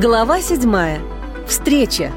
Глава седьмая. Встреча.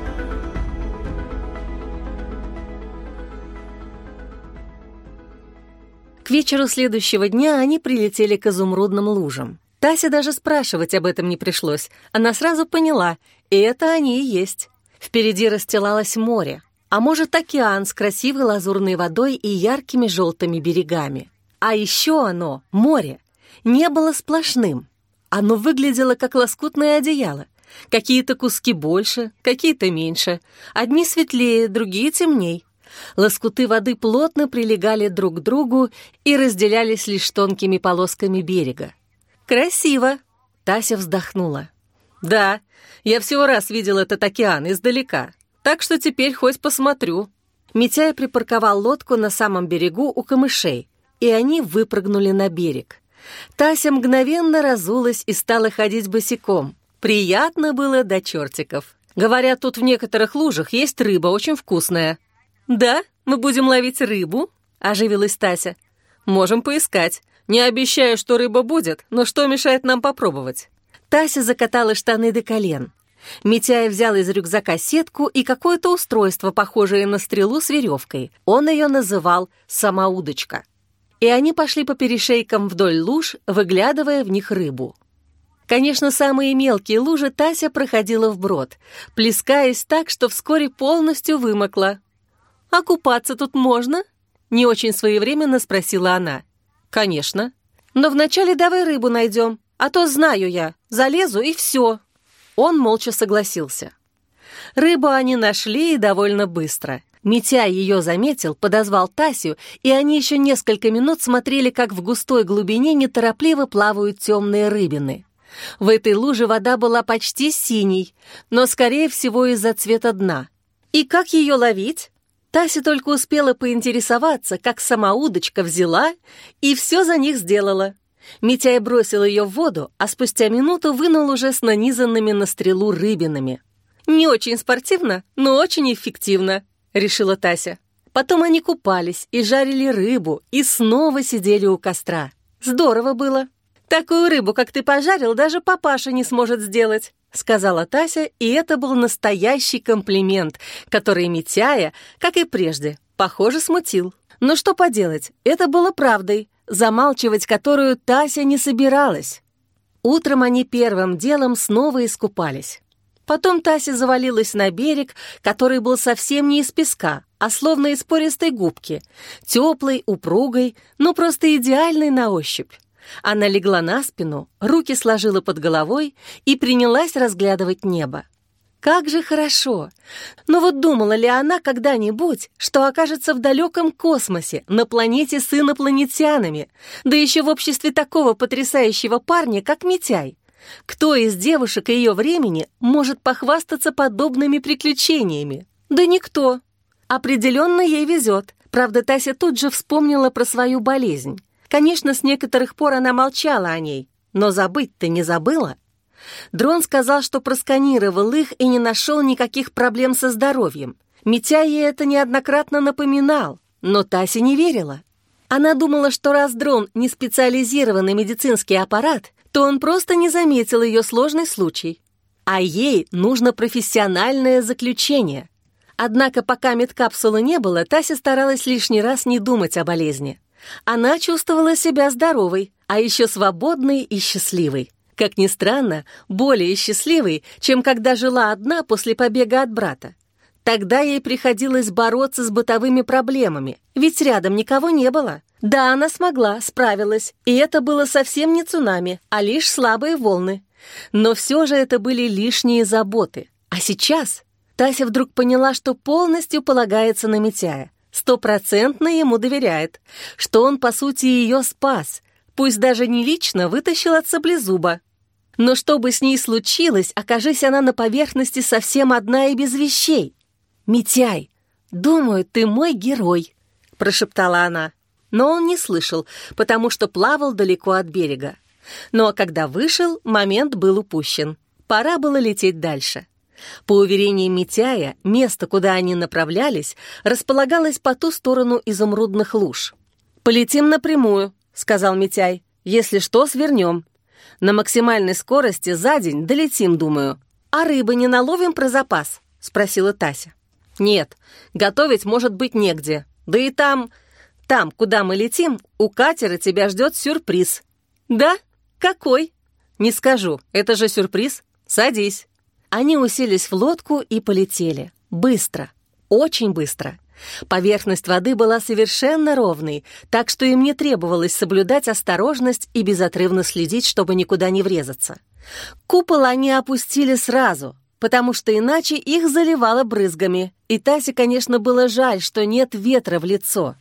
К вечеру следующего дня они прилетели к изумрудным лужам. Тася даже спрашивать об этом не пришлось. Она сразу поняла, и это они и есть. Впереди расстилалось море, а может океан с красивой лазурной водой и яркими желтыми берегами. А еще оно, море, не было сплошным. Оно выглядело как лоскутное одеяло. Какие-то куски больше, какие-то меньше. Одни светлее, другие темней. Лоскуты воды плотно прилегали друг к другу и разделялись лишь тонкими полосками берега. «Красиво!» — Тася вздохнула. «Да, я всего раз видел этот океан издалека, так что теперь хоть посмотрю». Митяй припарковал лодку на самом берегу у камышей, и они выпрыгнули на берег. Тася мгновенно разулась и стала ходить босиком — Приятно было до чертиков. Говорят, тут в некоторых лужах есть рыба, очень вкусная. «Да, мы будем ловить рыбу?» — оживилась Тася. «Можем поискать. Не обещаю, что рыба будет, но что мешает нам попробовать?» Тася закатала штаны до колен. Митяй взял из рюкзака сетку и какое-то устройство, похожее на стрелу с веревкой. Он ее называл «самоудочка». И они пошли по перешейкам вдоль луж, выглядывая в них рыбу. Конечно, самые мелкие лужи Тася проходила вброд, плескаясь так, что вскоре полностью вымокла. «А купаться тут можно?» — не очень своевременно спросила она. «Конечно. Но вначале давай рыбу найдем, а то знаю я, залезу и все». Он молча согласился. Рыбу они нашли и довольно быстро. Митя ее заметил, подозвал Тасю, и они еще несколько минут смотрели, как в густой глубине неторопливо плавают темные рыбины. В этой луже вода была почти синей, но, скорее всего, из-за цвета дна. И как ее ловить? Тася только успела поинтересоваться, как сама удочка взяла и все за них сделала. Митяй бросил ее в воду, а спустя минуту вынул уже с нанизанными на стрелу рыбинами. «Не очень спортивно, но очень эффективно», — решила Тася. Потом они купались и жарили рыбу, и снова сидели у костра. Здорово было. «Такую рыбу, как ты пожарил, даже папаша не сможет сделать», — сказала Тася, и это был настоящий комплимент, который Митяя, как и прежде, похоже, смутил. Но что поделать, это было правдой, замалчивать которую Тася не собиралась. Утром они первым делом снова искупались. Потом Тася завалилась на берег, который был совсем не из песка, а словно из пористой губки, теплой, упругой, но просто идеальной на ощупь. Она легла на спину, руки сложила под головой и принялась разглядывать небо. Как же хорошо! Но вот думала ли она когда-нибудь, что окажется в далеком космосе, на планете с инопланетянами, да еще в обществе такого потрясающего парня, как Митяй? Кто из девушек ее времени может похвастаться подобными приключениями? Да никто. Определенно ей везет. Правда, Тася тут же вспомнила про свою болезнь. Конечно, с некоторых пор она молчала о ней, но забыть-то не забыла. Дрон сказал, что просканировал их и не нашел никаких проблем со здоровьем. Митя ей это неоднократно напоминал, но Тася не верила. Она думала, что раз дрон не специализированный медицинский аппарат, то он просто не заметил ее сложный случай. А ей нужно профессиональное заключение. Однако пока медкапсулы не было, Тася старалась лишний раз не думать о болезни. Она чувствовала себя здоровой, а еще свободной и счастливой. Как ни странно, более счастливой, чем когда жила одна после побега от брата. Тогда ей приходилось бороться с бытовыми проблемами, ведь рядом никого не было. Да, она смогла, справилась, и это было совсем не цунами, а лишь слабые волны. Но все же это были лишние заботы. А сейчас Тася вдруг поняла, что полностью полагается на Митяя стопроцентно ему доверяет, что он, по сути, ее спас, пусть даже не лично вытащил от саблезуба. Но что бы с ней случилось, окажись она на поверхности совсем одна и без вещей. «Митяй, думаю, ты мой герой», — прошептала она. Но он не слышал, потому что плавал далеко от берега. А когда вышел, момент был упущен. Пора было лететь дальше. По уверениям Митяя, место, куда они направлялись, располагалось по ту сторону изумрудных луж. «Полетим напрямую», — сказал Митяй. «Если что, свернем. На максимальной скорости за день долетим, думаю». «А рыбы не наловим про запас?» — спросила Тася. «Нет, готовить может быть негде. Да и там, там, куда мы летим, у катера тебя ждет сюрприз». «Да? Какой?» «Не скажу, это же сюрприз. Садись». Они уселись в лодку и полетели. Быстро, очень быстро. Поверхность воды была совершенно ровной, так что им не требовалось соблюдать осторожность и безотрывно следить, чтобы никуда не врезаться. Купол они опустили сразу, потому что иначе их заливало брызгами, и Тасе, конечно, было жаль, что нет ветра в лицо.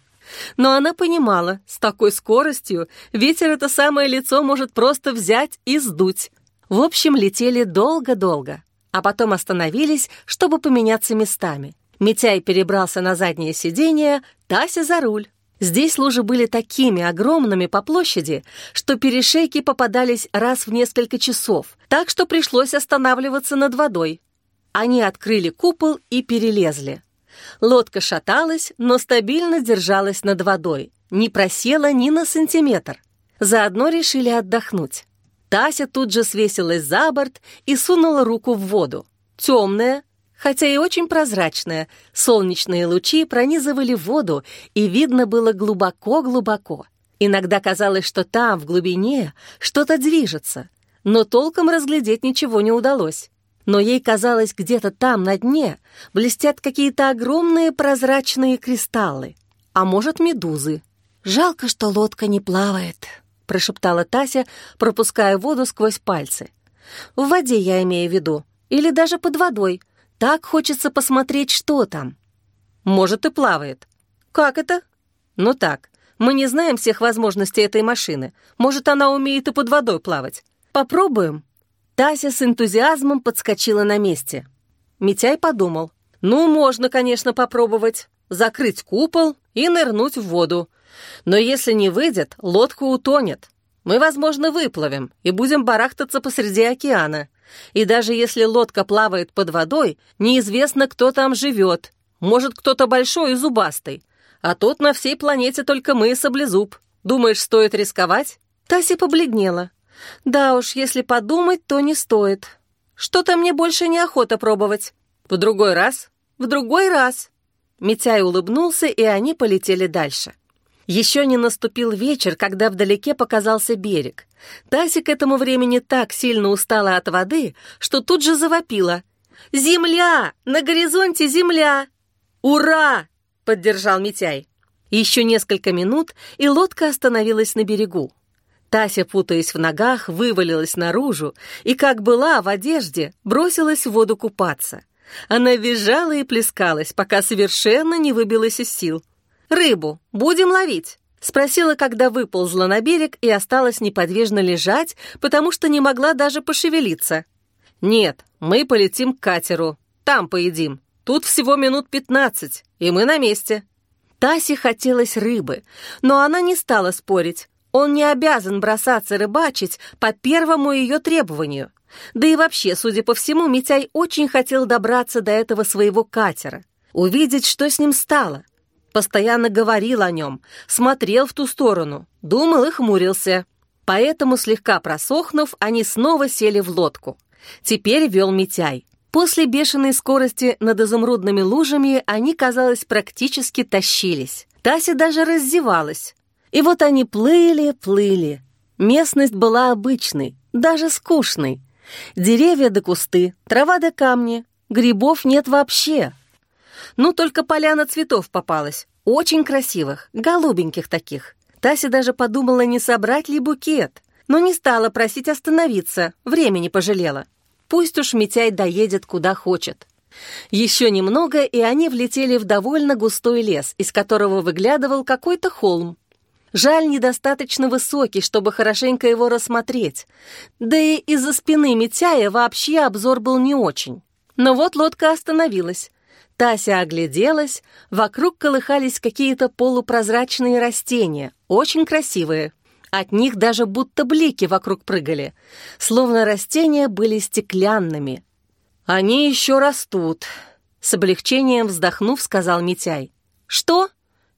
Но она понимала, с такой скоростью ветер это самое лицо может просто взять и сдуть. В общем, летели долго-долго, а потом остановились, чтобы поменяться местами. Митяй перебрался на заднее сиденье, Тася за руль. Здесь лужи были такими огромными по площади, что перешейки попадались раз в несколько часов, так что пришлось останавливаться над водой. Они открыли купол и перелезли. Лодка шаталась, но стабильно держалась над водой, не просела ни на сантиметр. Заодно решили отдохнуть. Тася тут же свесилась за борт и сунула руку в воду. Темная, хотя и очень прозрачная. Солнечные лучи пронизывали воду, и видно было глубоко-глубоко. Иногда казалось, что там, в глубине, что-то движется, но толком разглядеть ничего не удалось. Но ей казалось, где-то там, на дне, блестят какие-то огромные прозрачные кристаллы, а может, медузы. «Жалко, что лодка не плавает», — прошептала Тася, пропуская воду сквозь пальцы. «В воде я имею в виду, или даже под водой», так хочется посмотреть, что там. Может, и плавает. Как это? Ну так, мы не знаем всех возможностей этой машины. Может, она умеет и под водой плавать. Попробуем. Тася с энтузиазмом подскочила на месте. Митяй подумал. Ну, можно, конечно, попробовать. Закрыть купол и нырнуть в воду. Но если не выйдет, лодка утонет. Мы, возможно, выплывем и будем барахтаться посреди океана. И даже если лодка плавает под водой, неизвестно, кто там живет. Может, кто-то большой и зубастый. А тут на всей планете только мы и саблезуб. Думаешь, стоит рисковать?» Тася побледнела. «Да уж, если подумать, то не стоит. Что-то мне больше неохота пробовать. В другой раз? В другой раз!» Митяй улыбнулся, и они полетели дальше. Еще не наступил вечер, когда вдалеке показался берег. Тася к этому времени так сильно устала от воды, что тут же завопила. «Земля! На горизонте земля!» «Ура!» — поддержал Митяй. Еще несколько минут, и лодка остановилась на берегу. Тася, путаясь в ногах, вывалилась наружу и, как была в одежде, бросилась в воду купаться. Она визжала и плескалась, пока совершенно не выбилась из сил. «Рыбу будем ловить?» Спросила, когда выползла на берег и осталась неподвижно лежать, потому что не могла даже пошевелиться. «Нет, мы полетим к катеру. Там поедим. Тут всего минут пятнадцать, и мы на месте». Тасе хотелось рыбы, но она не стала спорить. Он не обязан бросаться рыбачить по первому ее требованию. Да и вообще, судя по всему, Митяй очень хотел добраться до этого своего катера, увидеть, что с ним стало. Постоянно говорил о нем, смотрел в ту сторону, думал и хмурился. Поэтому, слегка просохнув, они снова сели в лодку. Теперь вел Митяй. После бешеной скорости над изумрудными лужами они, казалось, практически тащились. Тася даже раздевалась. И вот они плыли, плыли. Местность была обычной, даже скучной. Деревья да кусты, трава да камни, грибов нет вообще. Ну, только поляна цветов попалась. Очень красивых, голубеньких таких. Тася даже подумала, не собрать ли букет, но не стала просить остановиться, времени пожалела. Пусть уж Митяй доедет куда хочет. Еще немного, и они влетели в довольно густой лес, из которого выглядывал какой-то холм. Жаль, недостаточно высокий, чтобы хорошенько его рассмотреть. Да и из-за спины Митяя вообще обзор был не очень. Но вот лодка остановилась. Тася огляделась, вокруг колыхались какие-то полупрозрачные растения, очень красивые. От них даже будто блики вокруг прыгали, словно растения были стеклянными. «Они еще растут», — с облегчением вздохнув, сказал Митяй. «Что?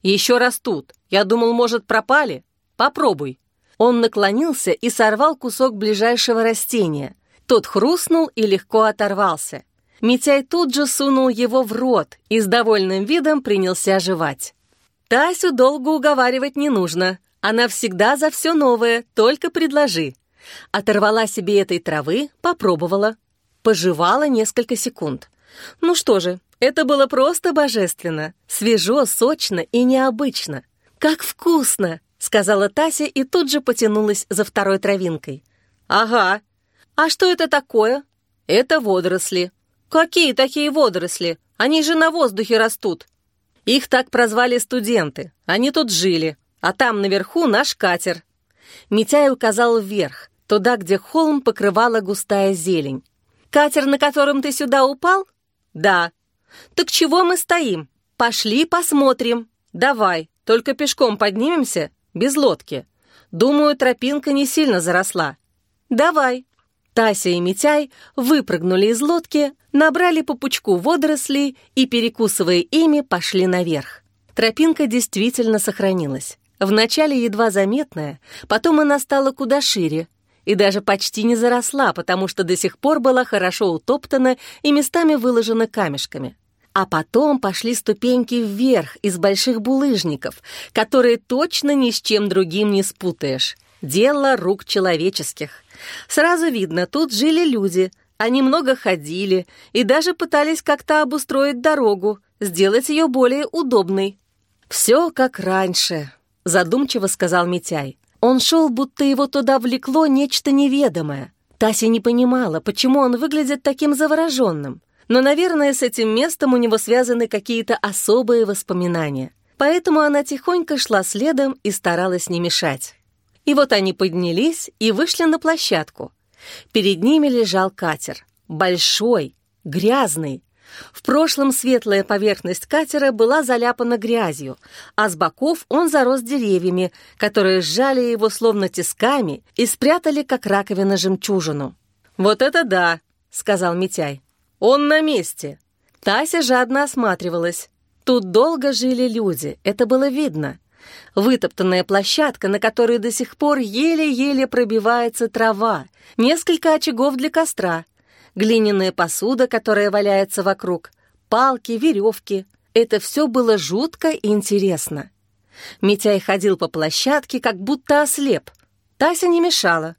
Еще растут. Я думал, может, пропали? Попробуй». Он наклонился и сорвал кусок ближайшего растения. Тот хрустнул и легко оторвался. Митяй тут же сунул его в рот и с довольным видом принялся жевать. Тасю долго уговаривать не нужно. Она всегда за все новое, только предложи. Оторвала себе этой травы, попробовала. Пожевала несколько секунд. Ну что же, это было просто божественно. Свежо, сочно и необычно. «Как вкусно!» — сказала Тася и тут же потянулась за второй травинкой. «Ага. А что это такое?» «Это водоросли». «Какие такие водоросли? Они же на воздухе растут». Их так прозвали студенты. Они тут жили. А там наверху наш катер. Митяй указал вверх, туда, где холм покрывала густая зелень. «Катер, на котором ты сюда упал?» «Да». «Так чего мы стоим? Пошли посмотрим. Давай, только пешком поднимемся, без лодки. Думаю, тропинка не сильно заросла». «Давай». Тася и Митяй выпрыгнули из лодки, набрали по пучку водорослей и, перекусывая ими, пошли наверх. Тропинка действительно сохранилась. Вначале едва заметная, потом она стала куда шире и даже почти не заросла, потому что до сих пор была хорошо утоптана и местами выложена камешками. А потом пошли ступеньки вверх из больших булыжников, которые точно ни с чем другим не спутаешь. Дело рук человеческих. Сразу видно, тут жили люди. Они много ходили и даже пытались как-то обустроить дорогу, сделать ее более удобной. «Все как раньше», — задумчиво сказал Митяй. Он шел, будто его туда влекло нечто неведомое. Тася не понимала, почему он выглядит таким завороженным. Но, наверное, с этим местом у него связаны какие-то особые воспоминания. Поэтому она тихонько шла следом и старалась не мешать. И вот они поднялись и вышли на площадку. Перед ними лежал катер. Большой, грязный. В прошлом светлая поверхность катера была заляпана грязью, а с боков он зарос деревьями, которые сжали его словно тисками и спрятали, как раковина, жемчужину. «Вот это да!» — сказал Митяй. «Он на месте!» Тася жадно осматривалась. Тут долго жили люди, это было видно. Вытоптанная площадка, на которой до сих пор еле-еле пробивается трава, несколько очагов для костра, глиняная посуда, которая валяется вокруг, палки, веревки. Это все было жутко и интересно. Митяй ходил по площадке, как будто ослеп. Тася не мешала.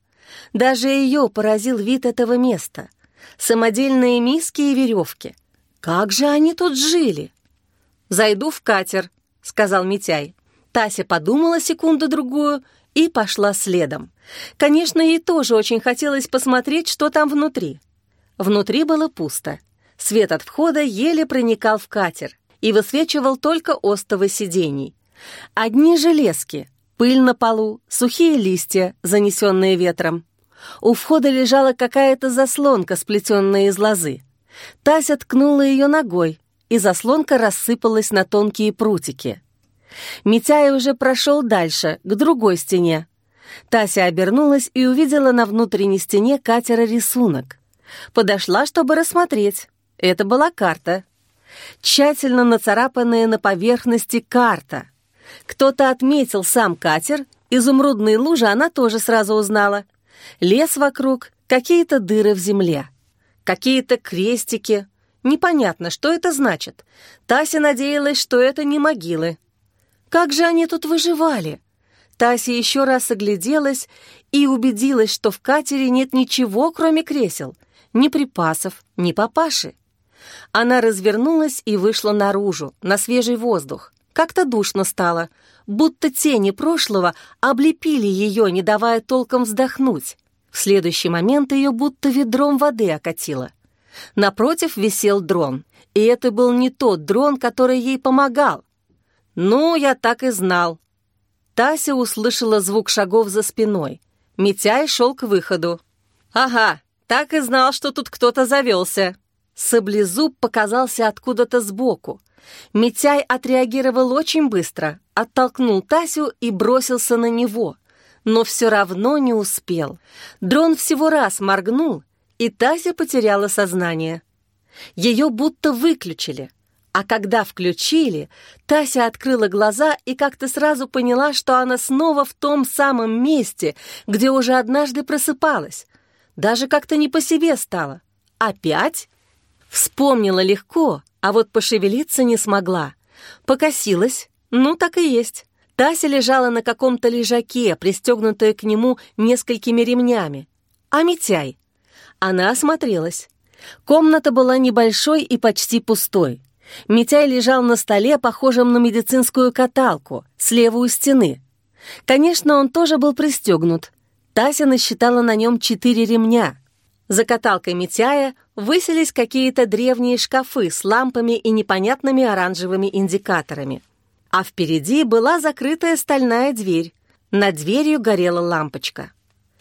Даже ее поразил вид этого места. Самодельные миски и веревки. Как же они тут жили? «Зайду в катер», — сказал Митяй. Тася подумала секунду-другую и пошла следом. Конечно, ей тоже очень хотелось посмотреть, что там внутри. Внутри было пусто. Свет от входа еле проникал в катер и высвечивал только остовы сидений. Одни железки, пыль на полу, сухие листья, занесенные ветром. У входа лежала какая-то заслонка, сплетенная из лозы. Тася ткнула ее ногой, и заслонка рассыпалась на тонкие прутики. Митяй уже прошел дальше, к другой стене. Тася обернулась и увидела на внутренней стене катера рисунок. Подошла, чтобы рассмотреть. Это была карта. Тщательно нацарапанная на поверхности карта. Кто-то отметил сам катер, изумрудные лужи она тоже сразу узнала. Лес вокруг, какие-то дыры в земле. Какие-то крестики. Непонятно, что это значит. Тася надеялась, что это не могилы. Как же они тут выживали? Тася еще раз огляделась и убедилась, что в катере нет ничего, кроме кресел, ни припасов, ни папаши. Она развернулась и вышла наружу, на свежий воздух. Как-то душно стало, будто тени прошлого облепили ее, не давая толком вздохнуть. В следующий момент ее будто ведром воды окатило. Напротив висел дрон, и это был не тот дрон, который ей помогал. «Ну, я так и знал». Тася услышала звук шагов за спиной. Митяй шел к выходу. «Ага, так и знал, что тут кто-то завелся». Саблезуб показался откуда-то сбоку. Митяй отреагировал очень быстро, оттолкнул Тасю и бросился на него. Но все равно не успел. Дрон всего раз моргнул, и Тася потеряла сознание. Ее будто выключили. А когда включили, Тася открыла глаза и как-то сразу поняла, что она снова в том самом месте, где уже однажды просыпалась. Даже как-то не по себе стало. Опять? Вспомнила легко, а вот пошевелиться не смогла. Покосилась. Ну, так и есть. Тася лежала на каком-то лежаке, пристегнутая к нему несколькими ремнями. А Митяй? Она осмотрелась. Комната была небольшой и почти пустой. Митяй лежал на столе, похожем на медицинскую каталку, слева у стены. Конечно, он тоже был пристегнут. Тася насчитала на нем четыре ремня. За каталкой Митяя выселись какие-то древние шкафы с лампами и непонятными оранжевыми индикаторами. А впереди была закрытая стальная дверь. Над дверью горела лампочка.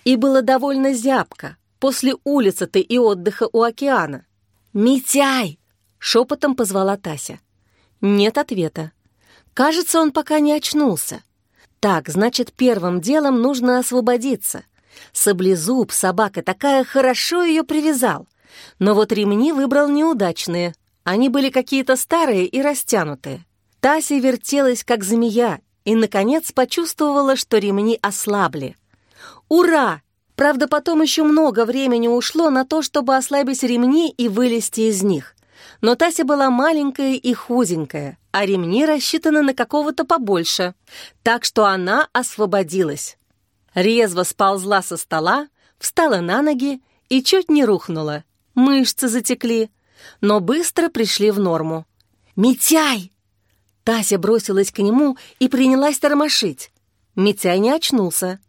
И было довольно зябко, после улицы-то и отдыха у океана. «Митяй!» — шепотом позвала Тася. Нет ответа. Кажется, он пока не очнулся. Так, значит, первым делом нужно освободиться. Саблезуб, собака такая, хорошо ее привязал. Но вот ремни выбрал неудачные. Они были какие-то старые и растянутые. Тася вертелась, как змея, и, наконец, почувствовала, что ремни ослабли. «Ура!» Правда, потом еще много времени ушло на то, чтобы ослабить ремни и вылезти из них. Но Тася была маленькая и худенькая, а ремни рассчитаны на какого-то побольше, так что она освободилась. Резво сползла со стола, встала на ноги и чуть не рухнула. Мышцы затекли, но быстро пришли в норму. «Митяй!» Тася бросилась к нему и принялась тормошить. Митяй не очнулся.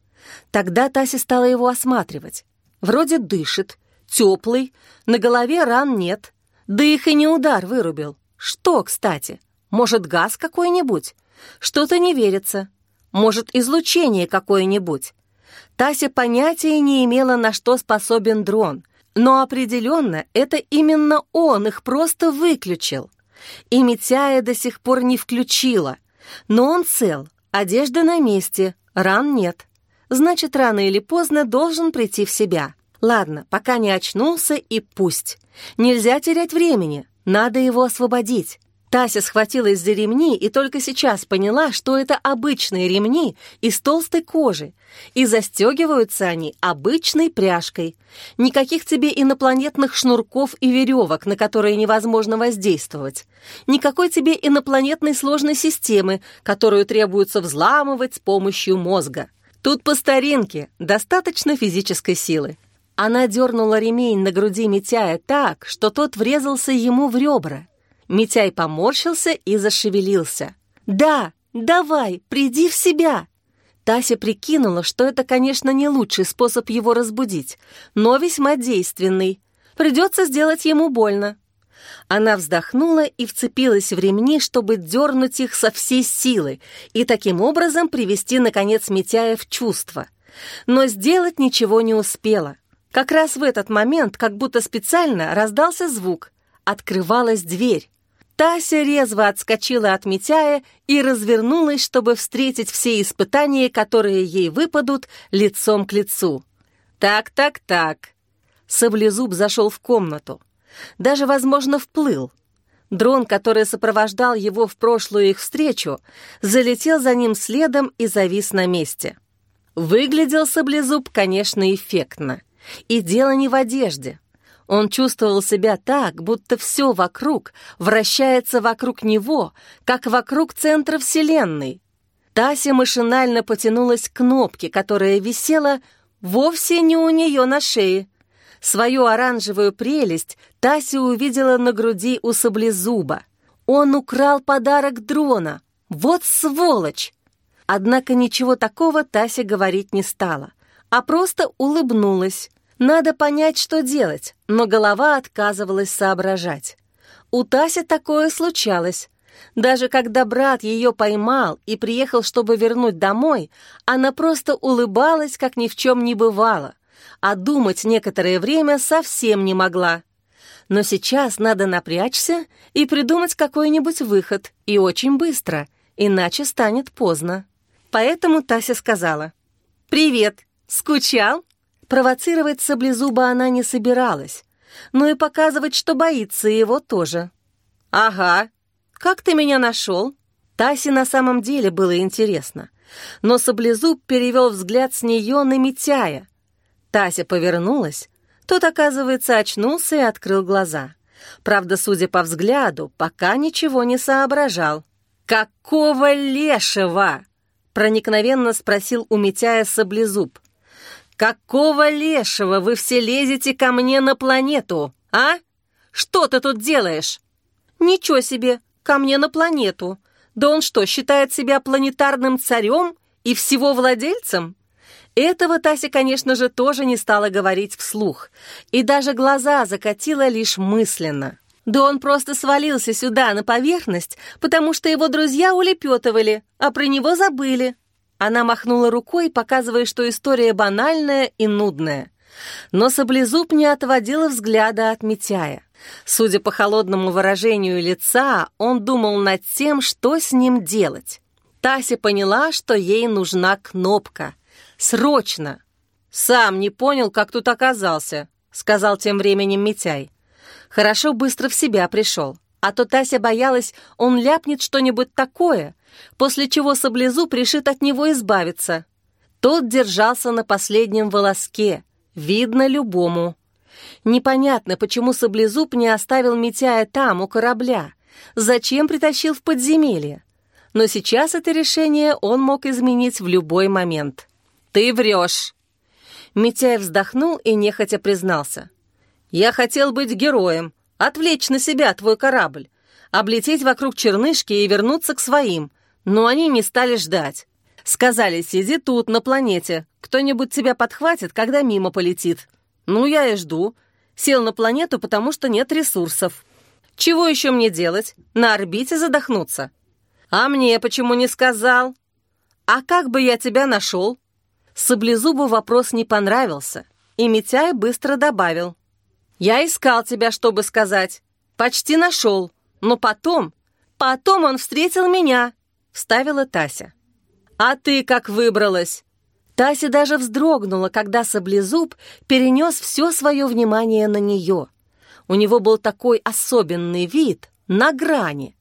Тогда Тася стала его осматривать. Вроде дышит, теплый, на голове ран нет. Да их и не удар вырубил. Что, кстати? Может, газ какой-нибудь? Что-то не верится. Может, излучение какое-нибудь? Тася понятия не имела, на что способен дрон, но определенно это именно он их просто выключил. И Митяя до сих пор не включила. Но он цел, одежда на месте, ран нет значит, рано или поздно должен прийти в себя. Ладно, пока не очнулся и пусть. Нельзя терять времени, надо его освободить. Тася схватилась за ремни и только сейчас поняла, что это обычные ремни из толстой кожи, и застегиваются они обычной пряжкой. Никаких тебе инопланетных шнурков и веревок, на которые невозможно воздействовать. Никакой тебе инопланетной сложной системы, которую требуется взламывать с помощью мозга. Тут по старинке, достаточно физической силы. Она дернула ремень на груди Митяя так, что тот врезался ему в ребра. Митяй поморщился и зашевелился. «Да, давай, приди в себя!» Тася прикинула, что это, конечно, не лучший способ его разбудить, но весьма действенный. Придется сделать ему больно. Она вздохнула и вцепилась в ремни, чтобы дернуть их со всей силы и таким образом привести, наконец, Митяя в чувство. Но сделать ничего не успела. Как раз в этот момент, как будто специально, раздался звук. Открывалась дверь. Тася резво отскочила от Митяя и развернулась, чтобы встретить все испытания, которые ей выпадут, лицом к лицу. «Так-так-так». Саблезуб зашел в комнату даже, возможно, вплыл. Дрон, который сопровождал его в прошлую их встречу, залетел за ним следом и завис на месте. Выглядел Саблезуб, конечно, эффектно. И дело не в одежде. Он чувствовал себя так, будто все вокруг вращается вокруг него, как вокруг центра Вселенной. Тася машинально потянулась к кнопке, которая висела вовсе не у нее на шее, Свою оранжевую прелесть Тася увидела на груди у саблезуба. Он украл подарок дрона. Вот сволочь! Однако ничего такого Тася говорить не стала, а просто улыбнулась. Надо понять, что делать, но голова отказывалась соображать. У Таси такое случалось. Даже когда брат ее поймал и приехал, чтобы вернуть домой, она просто улыбалась, как ни в чем не бывало — а думать некоторое время совсем не могла. Но сейчас надо напрячься и придумать какой-нибудь выход, и очень быстро, иначе станет поздно. Поэтому Тася сказала, «Привет, скучал?» Провоцировать саблезуба она не собиралась, но и показывать, что боится его тоже. «Ага, как ты меня нашел?» Тасе на самом деле было интересно, но саблезуб перевел взгляд с нее на Митяя, Тася повернулась, Тот, оказывается, очнулся и открыл глаза. Правда, судя по взгляду, пока ничего не соображал. «Какого лешего?» — проникновенно спросил у Митяя Саблезуб. «Какого лешего вы все лезете ко мне на планету, а? Что ты тут делаешь?» «Ничего себе, ко мне на планету. Да он что, считает себя планетарным царем и всего владельцем?» Этого Тася, конечно же, тоже не стала говорить вслух, и даже глаза закатила лишь мысленно. Да он просто свалился сюда, на поверхность, потому что его друзья улепетывали, а про него забыли. Она махнула рукой, показывая, что история банальная и нудная. Но Саблезуб не отводила взгляда от Митяя. Судя по холодному выражению лица, он думал над тем, что с ним делать. Тася поняла, что ей нужна кнопка — Срочно!» «Сам не понял, как тут оказался», — сказал тем временем Митяй. Хорошо быстро в себя пришел, а то Тася боялась, он ляпнет что-нибудь такое, после чего Саблезуб решит от него избавиться. Тот держался на последнем волоске, видно любому. Непонятно, почему Саблезуб не оставил Митяя там, у корабля, зачем притащил в подземелье. Но сейчас это решение он мог изменить в любой момент. «Ты врешь!» Митяй вздохнул и нехотя признался. «Я хотел быть героем, отвлечь на себя твой корабль, облететь вокруг чернышки и вернуться к своим, но они не стали ждать. Сказали, сиди тут, на планете, кто-нибудь тебя подхватит, когда мимо полетит. Ну, я и жду. Сел на планету, потому что нет ресурсов. Чего еще мне делать? На орбите задохнуться? А мне почему не сказал? А как бы я тебя нашел? Саблезубу вопрос не понравился, и Митяй быстро добавил. «Я искал тебя, чтобы сказать. Почти нашел. Но потом... Потом он встретил меня», — вставила Тася. «А ты как выбралась?» Тася даже вздрогнула, когда Саблезуб перенес все свое внимание на нее. У него был такой особенный вид, на грани.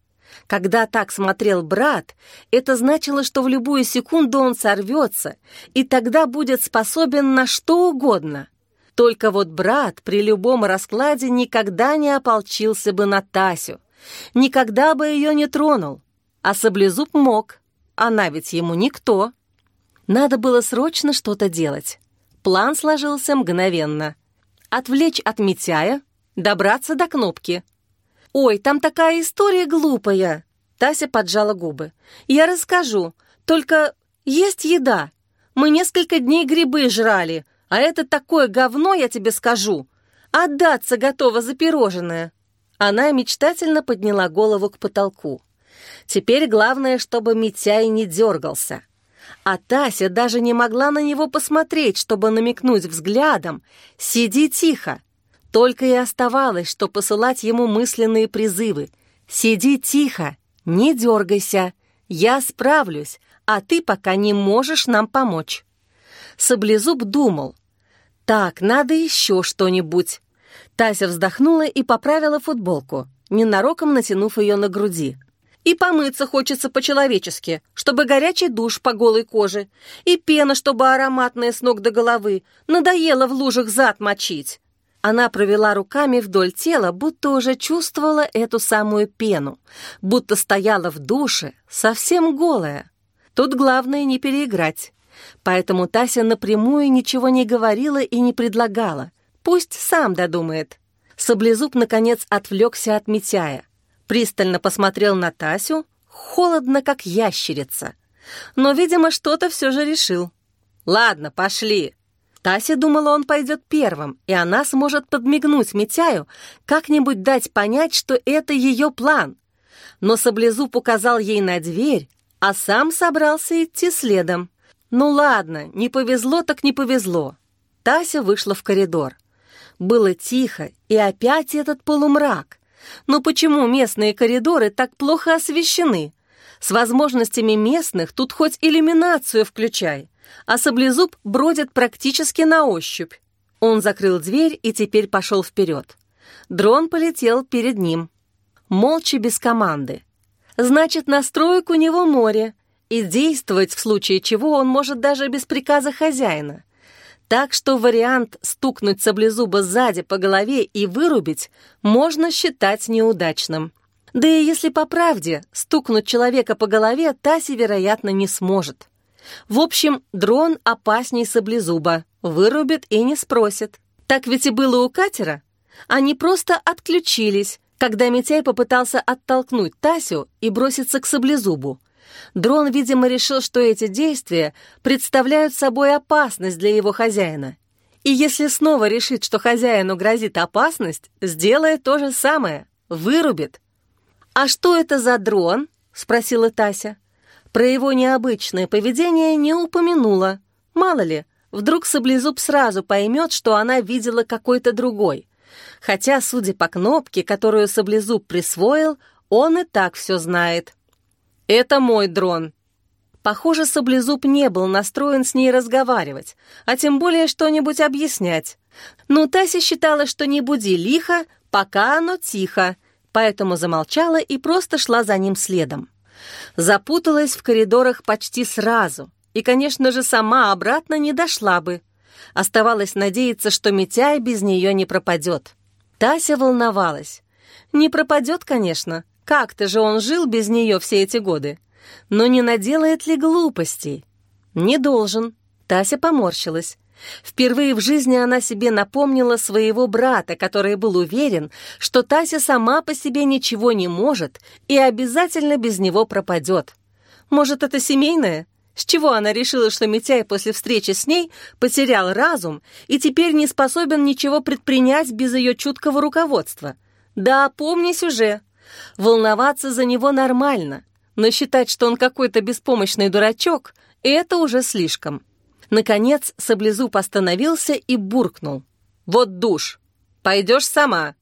Когда так смотрел брат, это значило, что в любую секунду он сорвется, и тогда будет способен на что угодно. Только вот брат при любом раскладе никогда не ополчился бы на Тасю, никогда бы ее не тронул. А Саблезуб мог, она ведь ему никто. Надо было срочно что-то делать. План сложился мгновенно. Отвлечь от Митяя, добраться до кнопки — «Ой, там такая история глупая!» Тася поджала губы. «Я расскажу. Только есть еда. Мы несколько дней грибы жрали, а это такое говно, я тебе скажу. Отдаться готова за пирожное». Она мечтательно подняла голову к потолку. Теперь главное, чтобы Митяй не дергался. А Тася даже не могла на него посмотреть, чтобы намекнуть взглядом «Сиди тихо, только и оставалось, что посылать ему мысленные призывы. «Сиди тихо, не дергайся, я справлюсь, а ты пока не можешь нам помочь». Саблезуб думал. «Так, надо еще что-нибудь». Тася вздохнула и поправила футболку, ненароком натянув ее на груди. «И помыться хочется по-человечески, чтобы горячий душ по голой коже, и пена, чтобы ароматная с ног до головы, надоело в лужах зад мочить». Она провела руками вдоль тела, будто уже чувствовала эту самую пену, будто стояла в душе, совсем голая. Тут главное не переиграть. Поэтому Тася напрямую ничего не говорила и не предлагала. Пусть сам додумает. Саблезуб, наконец, отвлекся от Митяя. Пристально посмотрел на Тасю, холодно, как ящерица. Но, видимо, что-то все же решил. «Ладно, пошли», Тася думала, он пойдет первым, и она сможет подмигнуть Митяю, как-нибудь дать понять, что это ее план. Но Саблезуб указал ей на дверь, а сам собрался идти следом. Ну ладно, не повезло так не повезло. Тася вышла в коридор. Было тихо, и опять этот полумрак. Но почему местные коридоры так плохо освещены? С возможностями местных тут хоть иллюминацию включай а саблезуб бродит практически на ощупь. Он закрыл дверь и теперь пошел вперед. Дрон полетел перед ним. Молча, без команды. Значит, настроек у него море, и действовать в случае чего он может даже без приказа хозяина. Так что вариант стукнуть саблезуба сзади по голове и вырубить можно считать неудачным. Да и если по правде стукнуть человека по голове Таси, вероятно, не сможет. В общем, дрон опасней саблезуба, вырубит и не спросит. Так ведь и было у катера. Они просто отключились, когда Митяй попытался оттолкнуть Тасю и броситься к саблезубу. Дрон, видимо, решил, что эти действия представляют собой опасность для его хозяина. И если снова решит, что хозяину грозит опасность, сделает то же самое — вырубит. «А что это за дрон?» — спросила Тася. Про его необычное поведение не упомянула. Мало ли, вдруг Саблезуб сразу поймет, что она видела какой-то другой. Хотя, судя по кнопке, которую Саблезуб присвоил, он и так все знает. «Это мой дрон». Похоже, Саблезуб не был настроен с ней разговаривать, а тем более что-нибудь объяснять. Но Тася считала, что не буди лихо, пока оно тихо, поэтому замолчала и просто шла за ним следом. Запуталась в коридорах почти сразу и, конечно же, сама обратно не дошла бы. Оставалось надеяться, что Митяй без нее не пропадет. Тася волновалась. Не пропадет, конечно, как-то же он жил без нее все эти годы. Но не наделает ли глупостей? Не должен. Тася поморщилась. Впервые в жизни она себе напомнила своего брата, который был уверен, что Тася сама по себе ничего не может и обязательно без него пропадет. Может, это семейное? С чего она решила, что Митяй после встречи с ней потерял разум и теперь не способен ничего предпринять без ее чуткого руководства? Да, помнись уже. Волноваться за него нормально, но считать, что он какой-то беспомощный дурачок, это уже слишком. Наконец, Саблезуб остановился и буркнул. «Вот душ! Пойдешь сама!»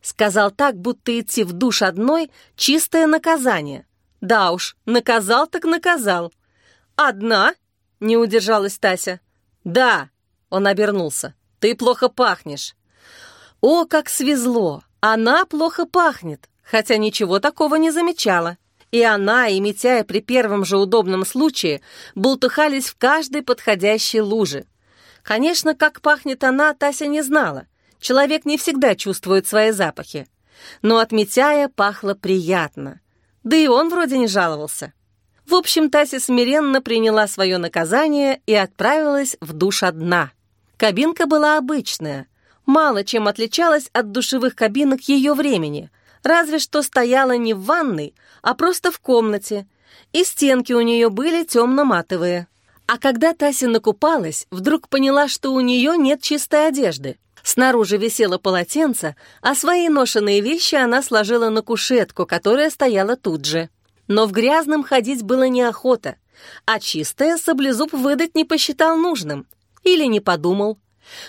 Сказал так, будто идти в душ одной — чистое наказание. Да уж, наказал так наказал. «Одна?» — не удержалась Тася. «Да!» — он обернулся. «Ты плохо пахнешь». О, как свезло! Она плохо пахнет хотя ничего такого не замечала. И она, и Митяя при первом же удобном случае бултыхались в каждой подходящей луже. Конечно, как пахнет она, Тася не знала. Человек не всегда чувствует свои запахи. Но от Митяя пахло приятно. Да и он вроде не жаловался. В общем, Тася смиренно приняла свое наказание и отправилась в душ одна. Кабинка была обычная, мало чем отличалась от душевых кабинок ее времени — разве что стояла не в ванной, а просто в комнате, и стенки у нее были темно-матовые. А когда Тася накупалась, вдруг поняла, что у нее нет чистой одежды. Снаружи висело полотенце, а свои ношеные вещи она сложила на кушетку, которая стояла тут же. Но в грязном ходить было неохота, а чистое саблезуб выдать не посчитал нужным. Или не подумал.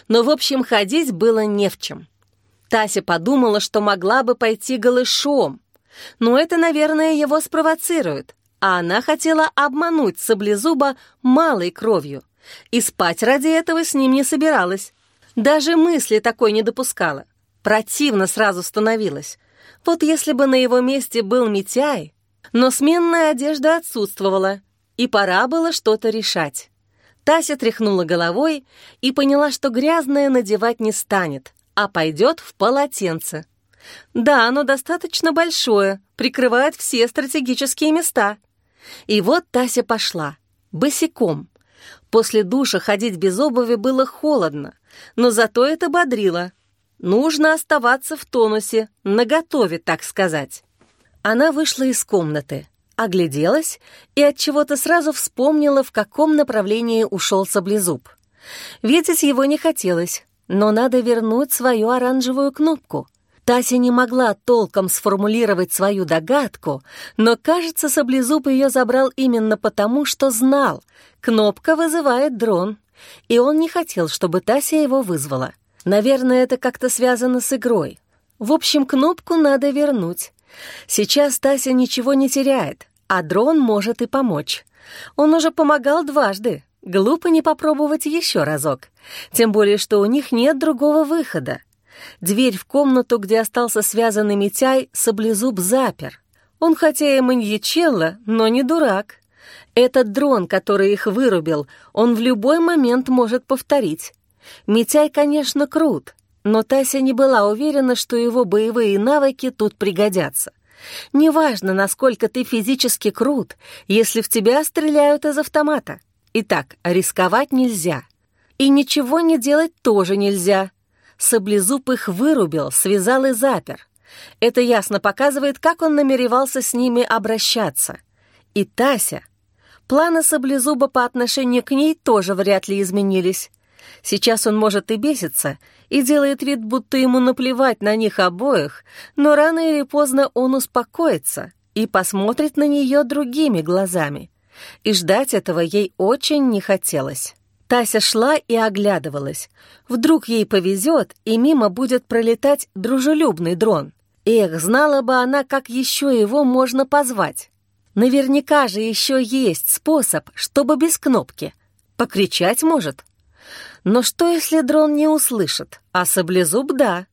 Но, в общем, ходить было не в чем. Тася подумала, что могла бы пойти голышом. Но это, наверное, его спровоцирует. А она хотела обмануть Саблезуба малой кровью. И спать ради этого с ним не собиралась. Даже мысли такой не допускала. Противно сразу становилось. Вот если бы на его месте был Митяй, но сменная одежда отсутствовала, и пора было что-то решать. Тася тряхнула головой и поняла, что грязное надевать не станет, а пойдет в полотенце. Да, оно достаточно большое, прикрывает все стратегические места. И вот Тася пошла, босиком. После душа ходить без обуви было холодно, но зато это бодрило. Нужно оставаться в тонусе, наготове, так сказать. Она вышла из комнаты, огляделась и от чего то сразу вспомнила, в каком направлении ушел саблезуб. Видеть его не хотелось, но надо вернуть свою оранжевую кнопку. Тася не могла толком сформулировать свою догадку, но, кажется, Саблезуб ее забрал именно потому, что знал, кнопка вызывает дрон, и он не хотел, чтобы Тася его вызвала. Наверное, это как-то связано с игрой. В общем, кнопку надо вернуть. Сейчас Тася ничего не теряет, а дрон может и помочь. Он уже помогал дважды, Глупо не попробовать еще разок. Тем более, что у них нет другого выхода. Дверь в комнату, где остался связанный Митяй, саблезуб запер. Он хотя и маньячелло, но не дурак. Этот дрон, который их вырубил, он в любой момент может повторить. Митяй, конечно, крут, но Тася не была уверена, что его боевые навыки тут пригодятся. Неважно, насколько ты физически крут, если в тебя стреляют из автомата. Итак, рисковать нельзя. И ничего не делать тоже нельзя. Саблезуб их вырубил, связал и запер. Это ясно показывает, как он намеревался с ними обращаться. И Тася. Планы Саблезуба по отношению к ней тоже вряд ли изменились. Сейчас он может и беситься, и делает вид, будто ему наплевать на них обоих, но рано или поздно он успокоится и посмотрит на нее другими глазами. И ждать этого ей очень не хотелось. Тася шла и оглядывалась. Вдруг ей повезет, и мимо будет пролетать дружелюбный дрон. Эх, знала бы она, как еще его можно позвать. Наверняка же еще есть способ, чтобы без кнопки. Покричать может. Но что, если дрон не услышит, а саблезуб — да?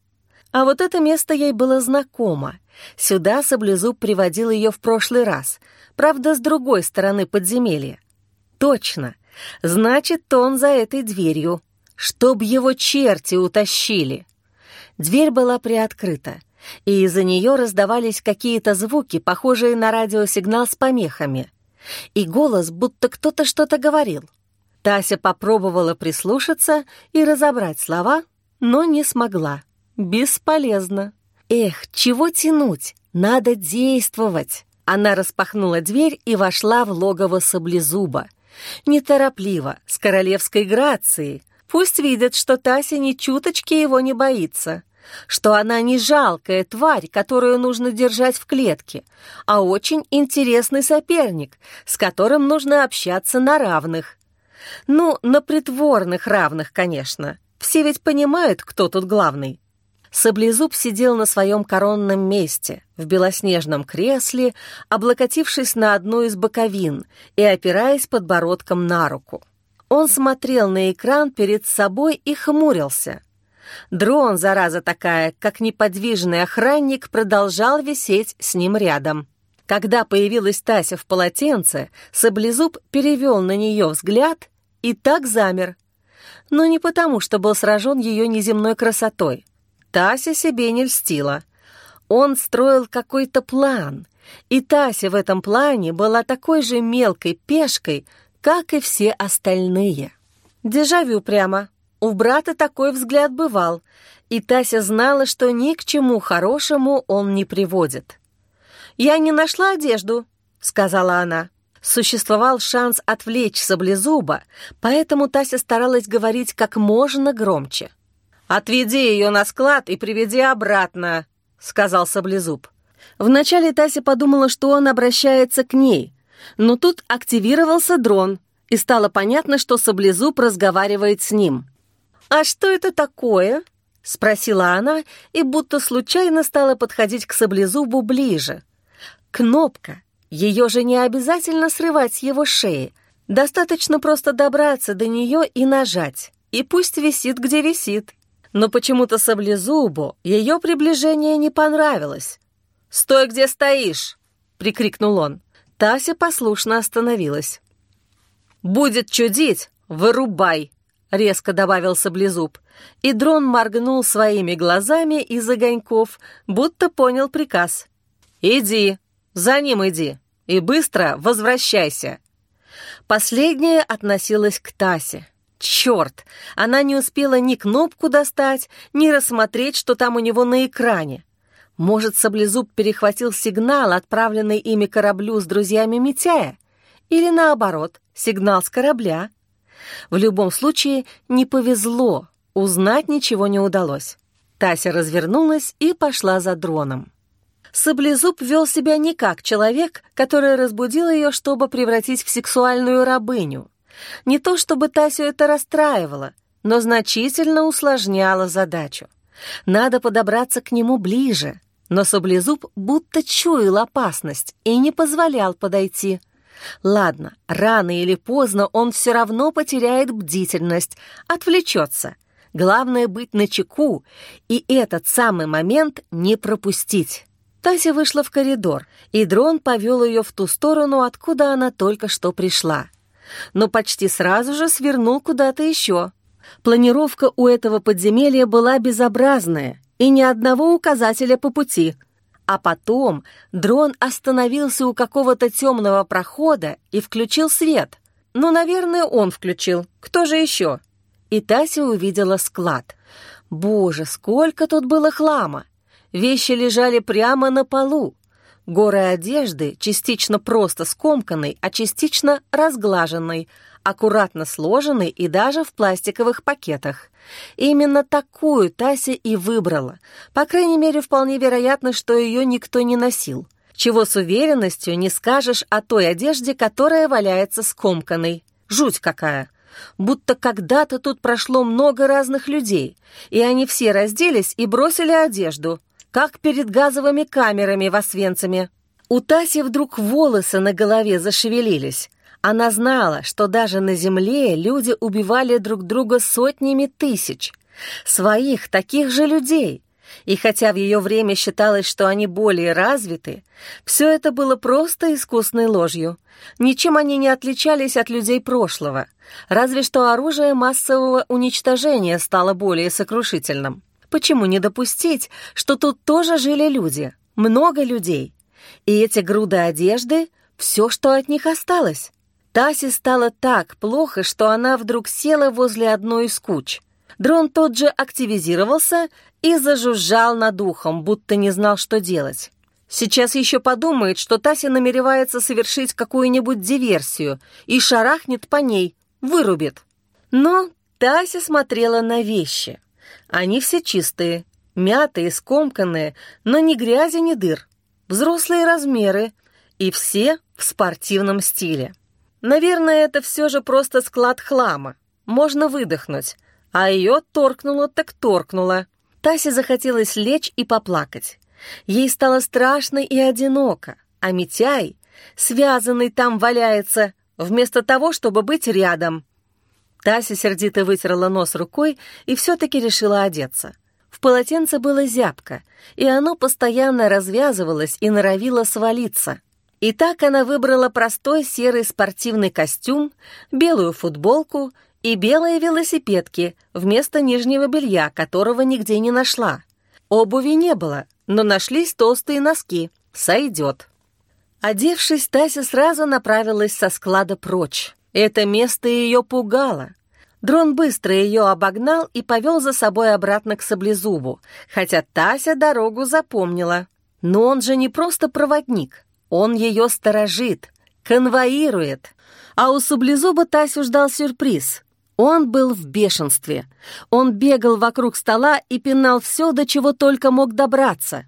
А вот это место ей было знакомо. Сюда саблезуб приводил ее в прошлый раз, правда, с другой стороны подземелья. Точно, значит, он за этой дверью. Чтоб его черти утащили. Дверь была приоткрыта, и из-за нее раздавались какие-то звуки, похожие на радиосигнал с помехами. И голос, будто кто-то что-то говорил. Тася попробовала прислушаться и разобрать слова, но не смогла. Бесполезно. Эх, чего тянуть? Надо действовать. Она распахнула дверь и вошла в логово саблезуба. Неторопливо, с королевской грацией. Пусть видят, что Тася ни чуточки его не боится что она не жалкая тварь, которую нужно держать в клетке, а очень интересный соперник, с которым нужно общаться на равных. Ну, на притворных равных, конечно. Все ведь понимают, кто тут главный. Саблезуб сидел на своем коронном месте, в белоснежном кресле, облокотившись на одну из боковин и опираясь подбородком на руку. Он смотрел на экран перед собой и хмурился. Дрон, зараза такая, как неподвижный охранник, продолжал висеть с ним рядом. Когда появилась Тася в полотенце, Саблезуб перевел на нее взгляд и так замер. Но не потому, что был сражен ее неземной красотой. Тася себе не льстила. Он строил какой-то план, и Тася в этом плане была такой же мелкой пешкой, как и все остальные. Дежавю прямо. У брата такой взгляд бывал, и Тася знала, что ни к чему хорошему он не приводит. «Я не нашла одежду», — сказала она. Существовал шанс отвлечь саблезуба, поэтому Тася старалась говорить как можно громче. «Отведи ее на склад и приведи обратно», — сказал саблезуб. Вначале Тася подумала, что он обращается к ней, но тут активировался дрон, и стало понятно, что саблезуб разговаривает с ним. «А что это такое?» — спросила она и будто случайно стала подходить к саблезубу ближе. «Кнопка», ее же не обязательно срывать с его шеи. Достаточно просто добраться до нее и нажать. И пусть висит, где висит. Но почему-то саблезубу ее приближение не понравилось. «Стой, где стоишь!» — прикрикнул он. Тася послушно остановилась. «Будет чудить, вырубай!» — резко добавил саблезуб. И дрон моргнул своими глазами из огоньков, будто понял приказ. «Иди!» За ним иди и быстро возвращайся». Последняя относилась к Тасе. Черт, она не успела ни кнопку достать, ни рассмотреть, что там у него на экране. Может, Саблезуб перехватил сигнал, отправленный ими кораблю с друзьями Митяя? Или наоборот, сигнал с корабля? В любом случае, не повезло, узнать ничего не удалось. Тася развернулась и пошла за дроном. Саблезуб вел себя не как человек, который разбудил ее, чтобы превратить в сексуальную рабыню. Не то чтобы Тасю это расстраивало, но значительно усложняло задачу. Надо подобраться к нему ближе, но Саблезуб будто чуял опасность и не позволял подойти. Ладно, рано или поздно он все равно потеряет бдительность, отвлечется. Главное быть начеку и этот самый момент не пропустить. Тася вышла в коридор, и дрон повел ее в ту сторону, откуда она только что пришла. Но почти сразу же свернул куда-то еще. Планировка у этого подземелья была безобразная и ни одного указателя по пути. А потом дрон остановился у какого-то темного прохода и включил свет. Ну, наверное, он включил. Кто же еще? И Тася увидела склад. Боже, сколько тут было хлама! Вещи лежали прямо на полу. Горы одежды, частично просто скомканной, а частично разглаженной, аккуратно сложенной и даже в пластиковых пакетах. Именно такую Тася и выбрала. По крайней мере, вполне вероятно, что ее никто не носил. Чего с уверенностью не скажешь о той одежде, которая валяется скомканной. Жуть какая! Будто когда-то тут прошло много разных людей, и они все разделись и бросили одежду, как перед газовыми камерами в Освенциме. У Таси вдруг волосы на голове зашевелились. Она знала, что даже на земле люди убивали друг друга сотнями тысяч. Своих, таких же людей. И хотя в ее время считалось, что они более развиты, все это было просто искусной ложью. Ничем они не отличались от людей прошлого, разве что оружие массового уничтожения стало более сокрушительным. Почему не допустить, что тут тоже жили люди, много людей? И эти груды одежды — все, что от них осталось. Тасе стало так плохо, что она вдруг села возле одной из куч. Дрон тот же активизировался и зажужжал над ухом, будто не знал, что делать. Сейчас еще подумает, что Тася намеревается совершить какую-нибудь диверсию и шарахнет по ней, вырубит. Но Тася смотрела на вещи. Они все чистые, мятые, скомканные, но ни грязи, ни дыр. Взрослые размеры и все в спортивном стиле. Наверное, это все же просто склад хлама. Можно выдохнуть. А ее торкнуло так торкнуло. Тасе захотелось лечь и поплакать. Ей стало страшно и одиноко, а Митяй, связанный там, валяется, вместо того, чтобы быть рядом. Тася сердито вытерла нос рукой и все-таки решила одеться. В полотенце было зябко, и оно постоянно развязывалось и норовило свалиться. И так она выбрала простой серый спортивный костюм, белую футболку и белые велосипедки вместо нижнего белья, которого нигде не нашла. Обуви не было, но нашлись толстые носки. Сойдет. Одевшись, Тася сразу направилась со склада прочь. Это место ее пугало. Дрон быстро ее обогнал и повел за собой обратно к Саблезубу, хотя Тася дорогу запомнила. Но он же не просто проводник, он ее сторожит, конвоирует. А у Саблезуба Тасю ждал сюрприз. Он был в бешенстве. Он бегал вокруг стола и пинал все, до чего только мог добраться.